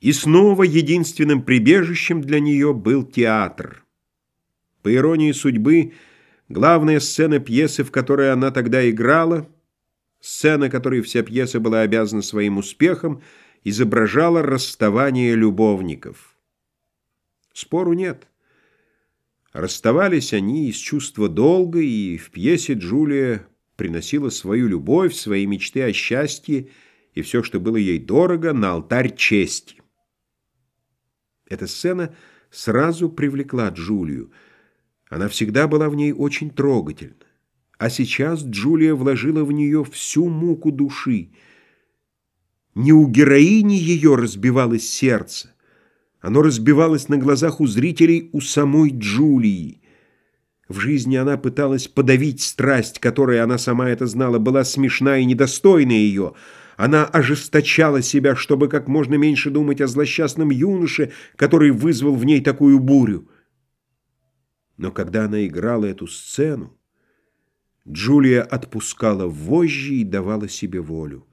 И снова единственным прибежищем для нее был театр. По иронии судьбы, главная сцена пьесы, в которой она тогда играла, сцена, которой вся пьеса была обязана своим успехом, изображала расставание любовников. Спору нет. Расставались они из чувства долга, и в пьесе Джулия приносила свою любовь, свои мечты о счастье и все, что было ей дорого, на алтарь чести. Эта сцена сразу привлекла Джулию. Она всегда была в ней очень трогательна. А сейчас Джулия вложила в нее всю муку души. Не у героини ее разбивалось сердце. Оно разбивалось на глазах у зрителей у самой Джулии. В жизни она пыталась подавить страсть, которая, она сама это знала, была смешна и недостойна ее — она ожесточала себя, чтобы как можно меньше думать о злосчастном юноше, который вызвал в ней такую бурю. Но когда она играла эту сцену, Джулия отпускала вожжи и давала себе волю.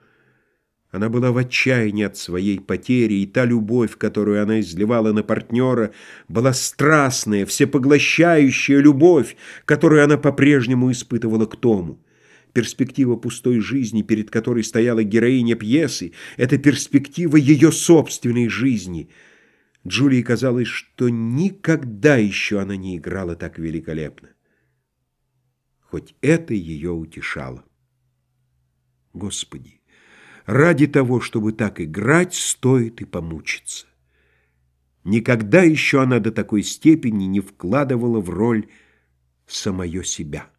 Она была в отчаянии от своей потери, и та любовь, которую она изливала на партнера, была страстная, всепоглощающая любовь, которую она по-прежнему испытывала к Тому. Перспектива пустой жизни, перед которой стояла героиня пьесы, это перспектива ее собственной жизни. Джулии казалось, что никогда еще она не играла так великолепно. Хоть это ее утешало. Господи, ради того, чтобы так играть, стоит и помучиться. Никогда еще она до такой степени не вкладывала в роль самое себя.